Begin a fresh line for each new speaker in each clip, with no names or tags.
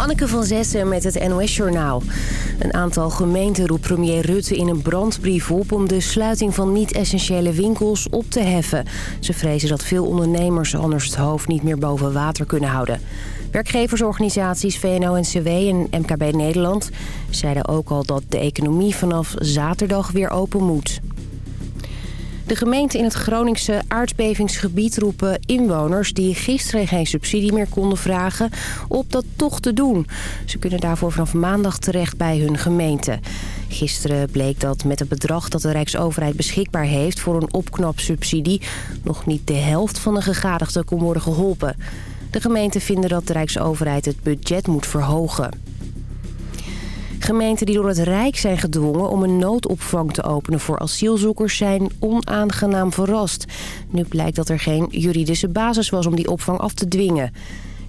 Hanneke van Zessen met het NOS-journaal. Een aantal gemeenten roept premier Rutte in een brandbrief op... om de sluiting van niet-essentiële winkels op te heffen. Ze vrezen dat veel ondernemers anders het hoofd niet meer boven water kunnen houden. Werkgeversorganisaties VNO-NCW en MKB Nederland zeiden ook al dat de economie vanaf zaterdag weer open moet. De gemeente in het Groningse aardbevingsgebied roepen inwoners... die gisteren geen subsidie meer konden vragen, op dat toch te doen. Ze kunnen daarvoor vanaf maandag terecht bij hun gemeente. Gisteren bleek dat met het bedrag dat de Rijksoverheid beschikbaar heeft... voor een opknapsubsidie nog niet de helft van de gegadigden kon worden geholpen. De gemeenten vinden dat de Rijksoverheid het budget moet verhogen. Gemeenten die door het Rijk zijn gedwongen om een noodopvang te openen voor asielzoekers zijn onaangenaam verrast. Nu blijkt dat er geen juridische basis was om die opvang af te dwingen.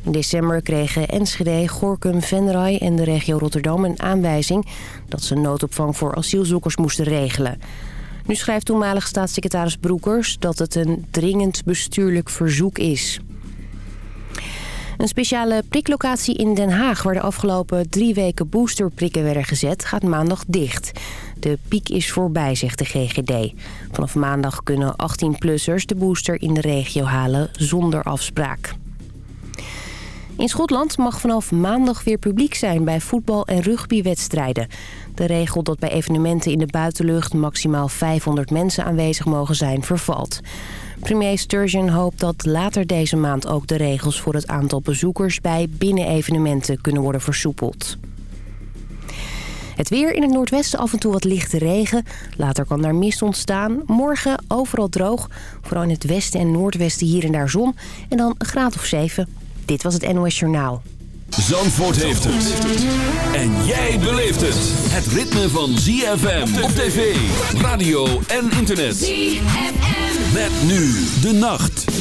In december kregen Enschede, Gorkum, Venray en de regio Rotterdam een aanwijzing dat ze noodopvang voor asielzoekers moesten regelen. Nu schrijft toenmalig staatssecretaris Broekers dat het een dringend bestuurlijk verzoek is. Een speciale priklocatie in Den Haag... waar de afgelopen drie weken boosterprikken werden gezet... gaat maandag dicht. De piek is voorbij, zegt de GGD. Vanaf maandag kunnen 18-plussers de booster in de regio halen zonder afspraak. In Schotland mag vanaf maandag weer publiek zijn bij voetbal- en rugbywedstrijden. De regel dat bij evenementen in de buitenlucht maximaal 500 mensen aanwezig mogen zijn vervalt. Premier Sturgeon hoopt dat later deze maand ook de regels voor het aantal bezoekers bij binnenevenementen kunnen worden versoepeld. Het weer in het noordwesten af en toe wat lichte regen. Later kan daar mist ontstaan. Morgen overal droog. Vooral in het westen en noordwesten hier en daar zon. En dan een graad of 7. Dit was het NOS Journaal.
Zandvoort heeft het. En jij beleeft het. Het ritme van ZFM op tv, radio en internet. ZFM. Met nu de nacht.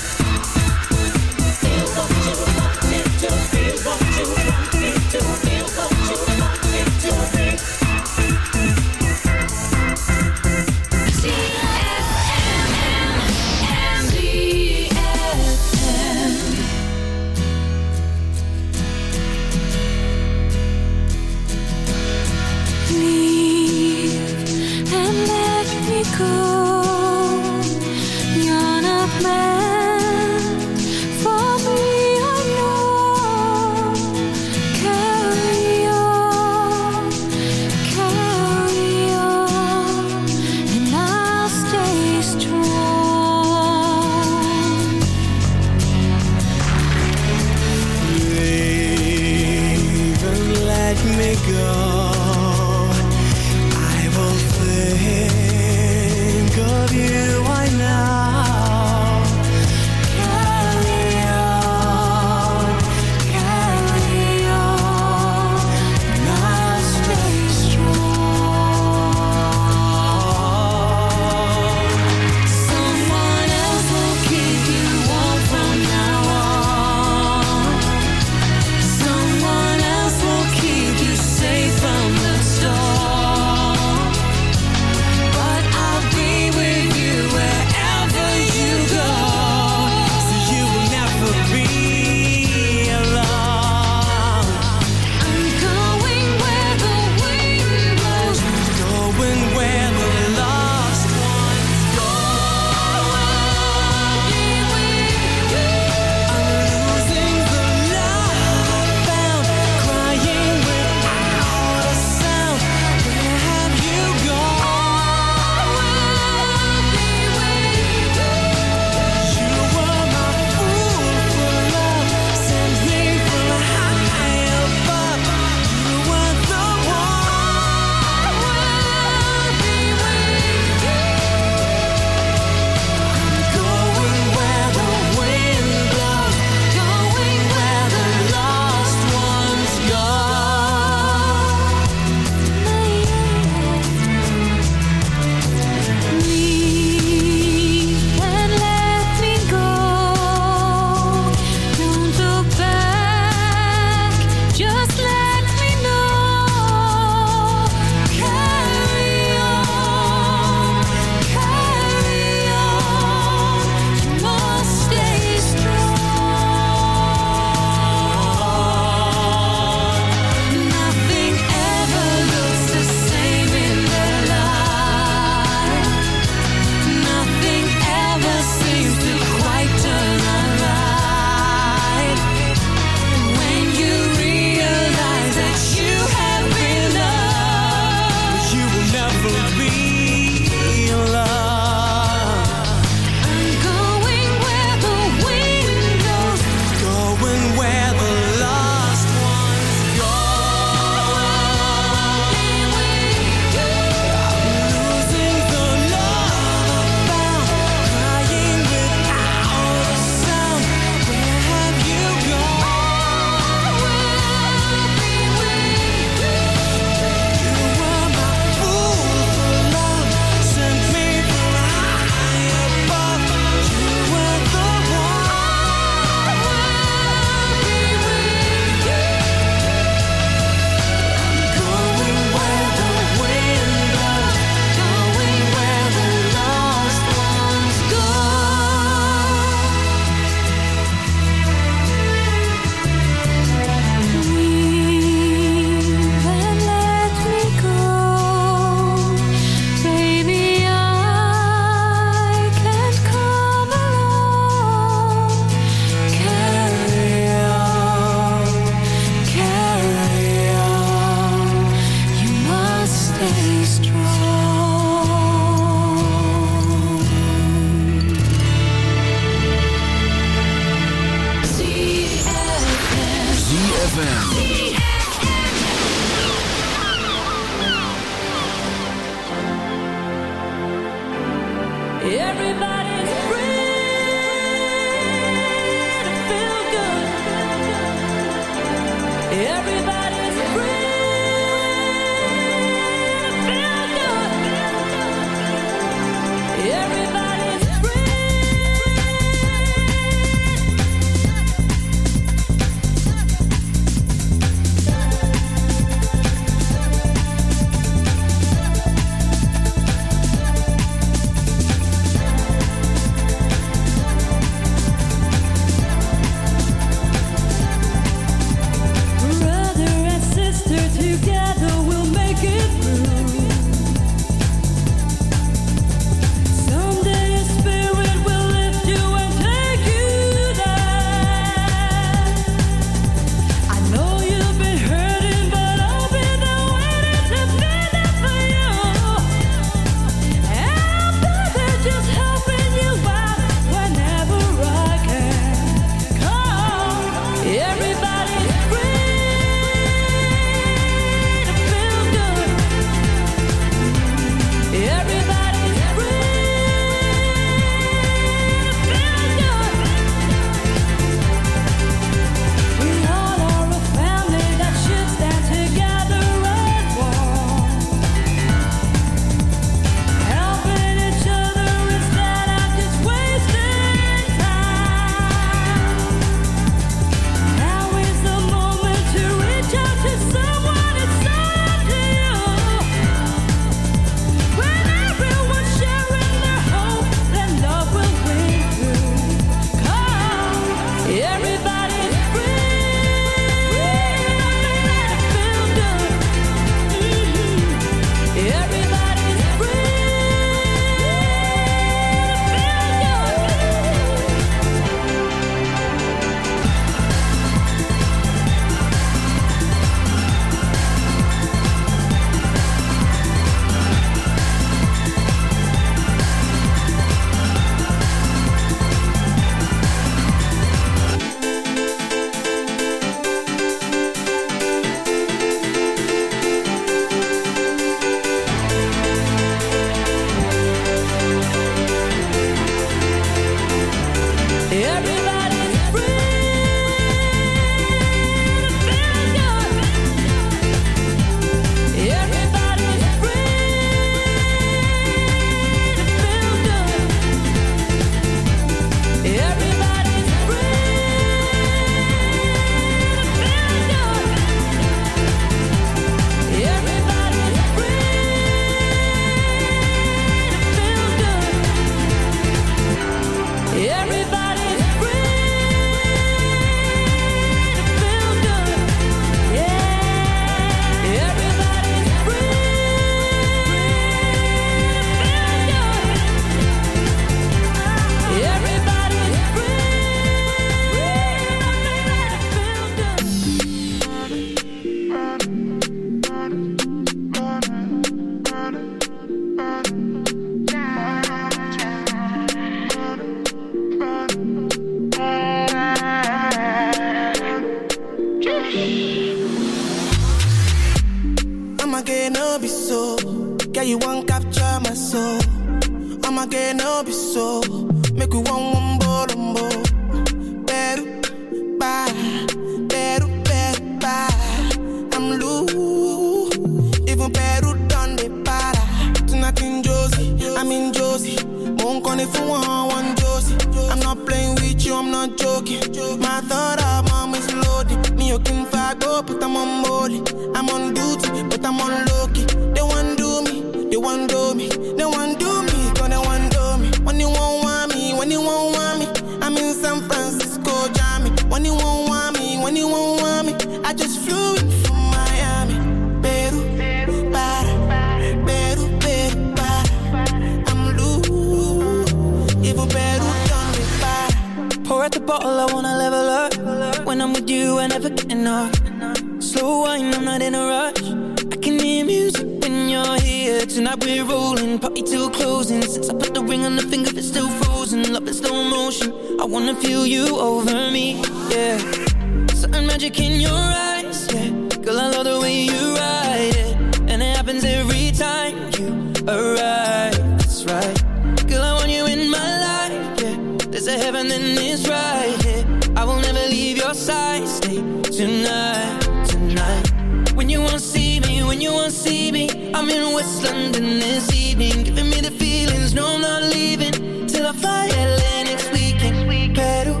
And it's right here. I will never leave your side. Stay tonight, tonight. When you want to see me, when you want to see me I'm in West London this evening Giving me the feelings, no I'm not leaving Till I fly LA next weekend. Peru,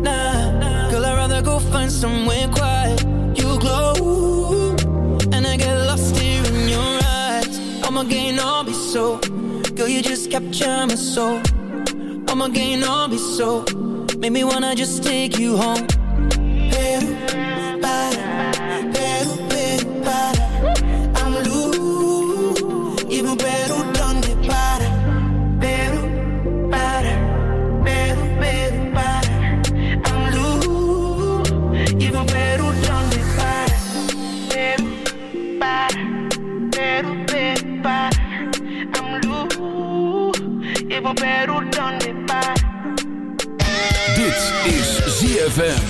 nah. Girl I'd rather go find somewhere quiet. You glow And I get lost here in your eyes. I'ma gain all be so Girl you just capture my soul I'ma be so Make me wanna just take you home
ZFM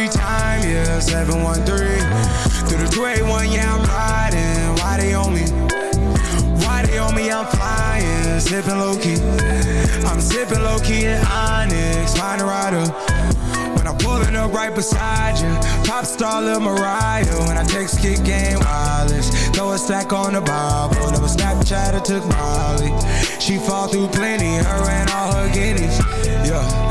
time, yeah. 713 through the 281, yeah, I'm riding. Why they on me? Why they on me? I'm flying, sipping low key. I'm sipping low key in Onyx, find a rider. When I'm pulling up right beside you, pop star Lil Mariah. When I text kick game wireless, throw a stack on the Bible. Never Snapchat or took Molly. She fall through plenty, her and all her guineas. Yeah,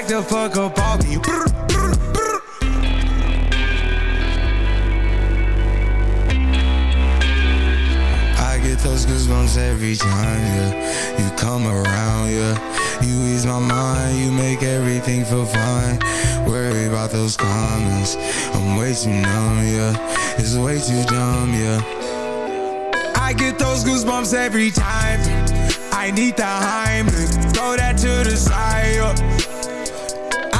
Back the fuck up off me. those goosebumps every time, yeah. You come around, yeah. You ease my mind, you make everything feel fine. Worry about those comments. I'm way too numb, yeah. It's way too dumb, yeah. I get those goosebumps every time. I need the Heimlich, throw that to the side.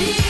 be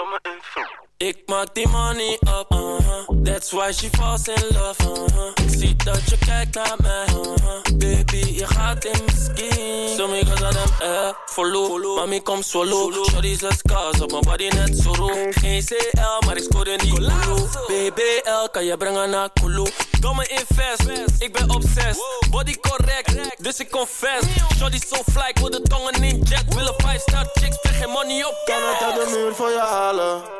Ik maak die money up, uh -huh. that's why she falls in love. Uh -huh. Ik zie dat je kijkt naar mij, uh -huh. baby, je gaat in mijn skin. Zo me gaan them eh, follow, mami kom solo. Shorty's let's cause op mijn body net zo roep. Geen CL, maar ik scoorde niet Kulu. BBL kan je brengen naar Kulu. Domme invest, ik ben obsessed. Body correct, dus ik confess. Shorty so fly, ik wil de tongen in jet. Willen 5 star chicks, spreek geen money op. Kan het uit de muur voor je halen?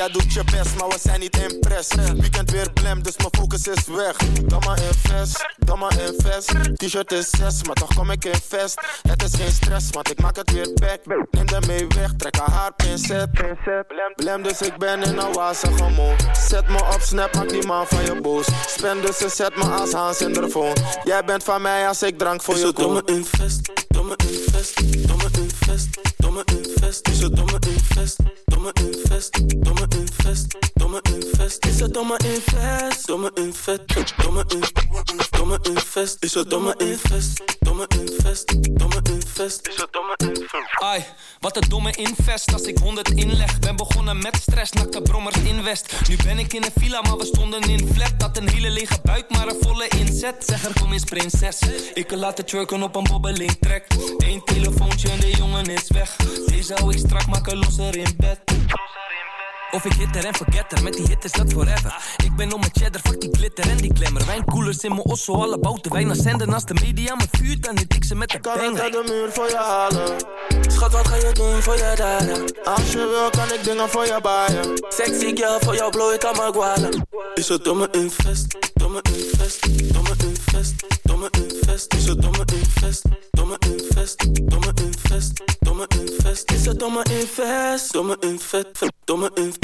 doet je best, maar we zijn niet impress. Weekend weer blem, dus mijn focus is weg. Domme invest, domme invest. T-shirt is 6, maar toch kom ik in vest. Het is geen stress, want ik maak het weer back. Neem de mee weg, trek haar haar pincet. Blem, dus ik ben in een wazige mood. Zet me op snap, maak die man van je boos. Spend dus ze zet me als Hans in de phone. Jij bent van mij als ik drank voor je koop. Domme invest, domme invest, domme invest, domme invest. Is het domme invest, domme invest, domme invest domme invest. Is het domme invest, domme invest, domme invest, domme invest. Is het domme invest, domme invest, domme invest. Is het domme invest.
Ai, wat een domme invest als ik 100 inleg. Ben begonnen met stress, nakke brommers invest. Nu ben ik in een villa, maar we stonden in flat. Dat een hele lege buik, maar een volle inzet. Zeg er kom eens prinses. Ik laat het twerken op een bobbeling trek. Eén telefoontje en de jongen is weg. Deze hou ik strak, maken losser in bed. Of ik hitter en forgetter, met die hit is dat forever. Ik ben om mijn cheddar, fuck die glitter en die klemmer. Wijnkoelers in mijn osso, alle bouten wijn zenden. Als de media me vuurt, dan hit ik ze met de
Kan ik uit de muur voor je halen? Schat, wat ga je doen voor je daden? Als je wil, kan ik dingen voor je baaien. Sexy girl, voor jou blow ik aan mijn gualen. Is het domme invest, domme invest, domme invest, domme invest. Is het domme invest, domme domme invest, domme invest, domme invest. Is het domme invest, domme invest, domme invest,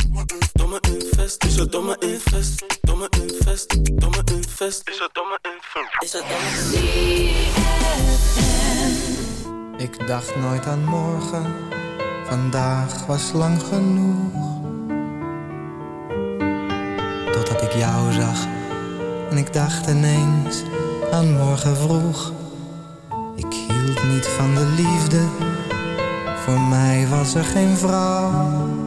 domme invest. Is het domme invest, domme invest, domme invest. Is het domme invest, is het domme
Ik dacht nooit aan morgen, vandaag was lang genoeg. Totdat ik jou zag en ik dacht ineens aan morgen vroeg. Ik hield niet van de liefde, voor mij was er geen vrouw.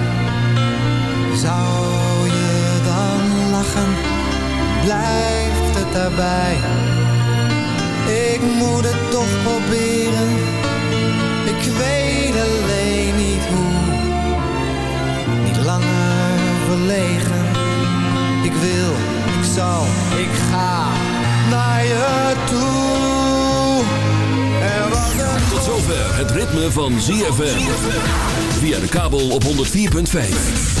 Zou je dan lachen? Blijft het daarbij? Ik moet het toch proberen. Ik weet alleen niet hoe. Niet langer verlegen. Ik wil, ik zal, ik ga naar je toe. Er was
Tot zover het ritme van ZFM. Via de kabel op 104.5.